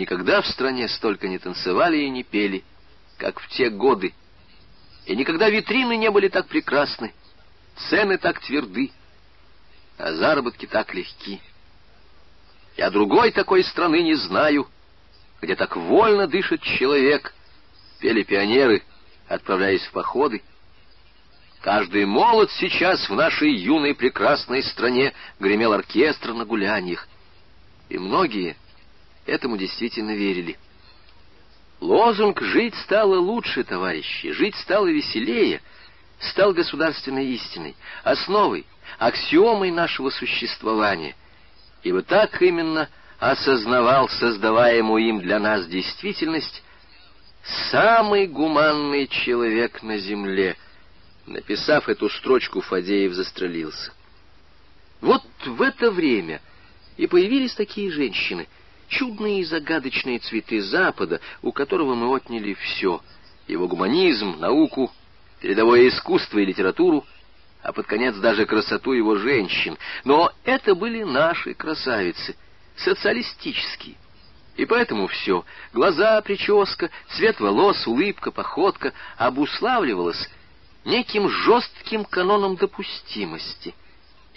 никогда в стране столько не танцевали и не пели, как в те годы. И никогда витрины не были так прекрасны, цены так тверды, а заработки так легки. Я другой такой страны не знаю, где так вольно дышит человек, пели пионеры, отправляясь в походы. Каждый молод сейчас в нашей юной прекрасной стране гремел оркестр на гуляниях. И многие этому действительно верили. Лозунг «Жить стало лучше, товарищи, жить стало веселее» стал государственной истиной, основой, аксиомой нашего существования. Ибо так именно осознавал создаваемую им для нас действительность самый гуманный человек на земле. Написав эту строчку, Фадеев застрелился. Вот в это время и появились такие женщины — чудные и загадочные цветы Запада, у которого мы отняли все — его гуманизм, науку, передовое искусство и литературу, а под конец даже красоту его женщин. Но это были наши красавицы, социалистические. И поэтому все — глаза, прическа, цвет волос, улыбка, походка — обуславливалось неким жестким каноном допустимости —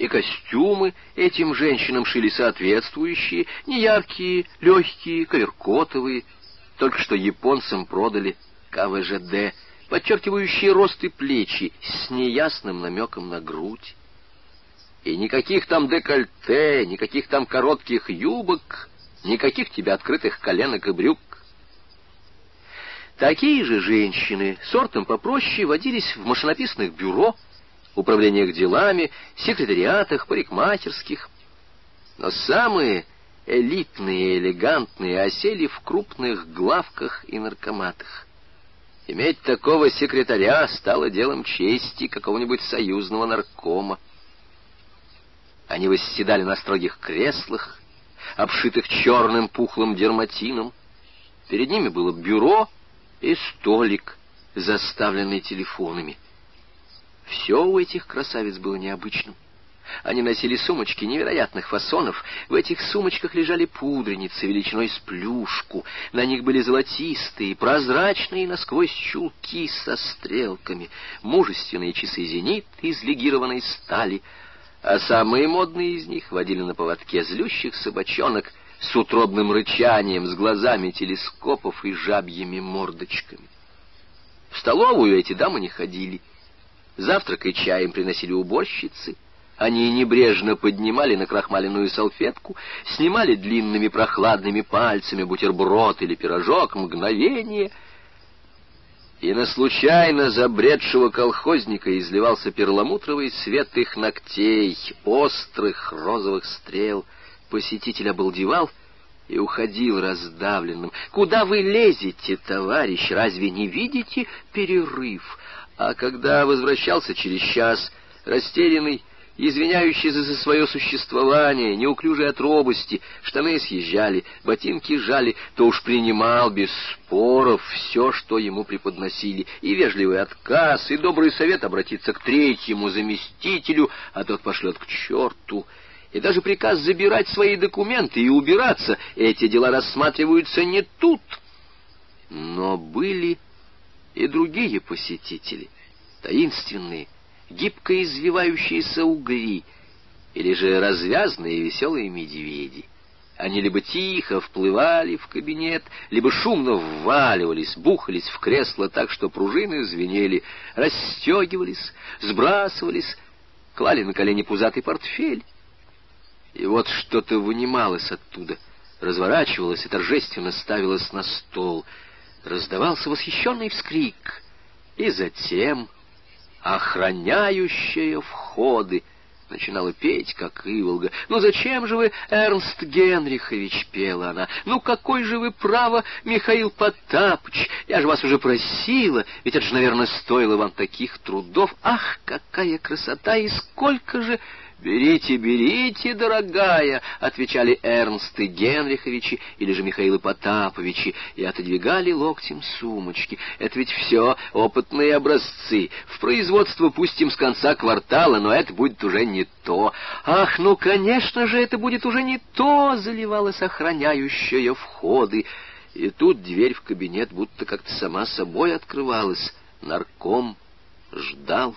и костюмы этим женщинам шили соответствующие, неяркие, легкие, коверкотовые. Только что японцам продали КВЖД, подчеркивающие рост и плечи с неясным намеком на грудь. И никаких там декольте, никаких там коротких юбок, никаких тебе открытых коленок и брюк. Такие же женщины, сортом попроще, водились в машинописных бюро, управлениях делами, секретариатах, парикмахерских. Но самые элитные и элегантные осели в крупных главках и наркоматах. Иметь такого секретаря стало делом чести какого-нибудь союзного наркома. Они восседали на строгих креслах, обшитых черным пухлым дерматином. Перед ними было бюро и столик, заставленный телефонами. Все у этих красавиц было необычным. Они носили сумочки невероятных фасонов. В этих сумочках лежали пудреницы величиной с плюшку. На них были золотистые, прозрачные насквозь чулки со стрелками, мужественные часы «Зенит» из легированной стали. А самые модные из них водили на поводке злющих собачонок с утробным рычанием, с глазами телескопов и жабьими мордочками. В столовую эти дамы не ходили — Завтрак и чай им приносили уборщицы. Они небрежно поднимали на крахмаленную салфетку, снимали длинными прохладными пальцами бутерброд или пирожок, мгновение, и на случайно забредшего колхозника изливался перламутровый свет их ногтей, острых розовых стрел. Посетитель обалдевал и уходил раздавленным. «Куда вы лезете, товарищ? Разве не видите перерыв?» А когда возвращался через час, растерянный, извиняющийся за свое существование, неуклюжий от робости, штаны съезжали, ботинки жали, то уж принимал без споров все, что ему преподносили, и вежливый отказ, и добрый совет обратиться к третьему заместителю, а тот пошлет к черту, и даже приказ забирать свои документы и убираться, эти дела рассматриваются не тут. Но были и другие посетители, таинственные, гибко извивающиеся угри, или же развязные веселые медведи. Они либо тихо вплывали в кабинет, либо шумно вваливались, бухались в кресло так, что пружины звенели, расстегивались, сбрасывались, клали на колени пузатый портфель. И вот что-то вынималось оттуда, разворачивалось и торжественно ставилось на стол — раздавался восхищенный вскрик, и затем охраняющая входы начинала петь, как Иволга. «Ну зачем же вы, Эрнст Генрихович?» — пела она. «Ну какой же вы право, Михаил Потапыч? Я же вас уже просила, ведь это же, наверное, стоило вам таких трудов. Ах, какая красота! И сколько же «Берите, берите, дорогая!» — отвечали Эрнсты Генриховичи или же Михаилы Потаповичи и отодвигали локтем сумочки. Это ведь все опытные образцы. В производство пустим с конца квартала, но это будет уже не то. Ах, ну, конечно же, это будет уже не то, заливалась охраняющая входы. И тут дверь в кабинет будто как-то сама собой открывалась. Нарком ждал.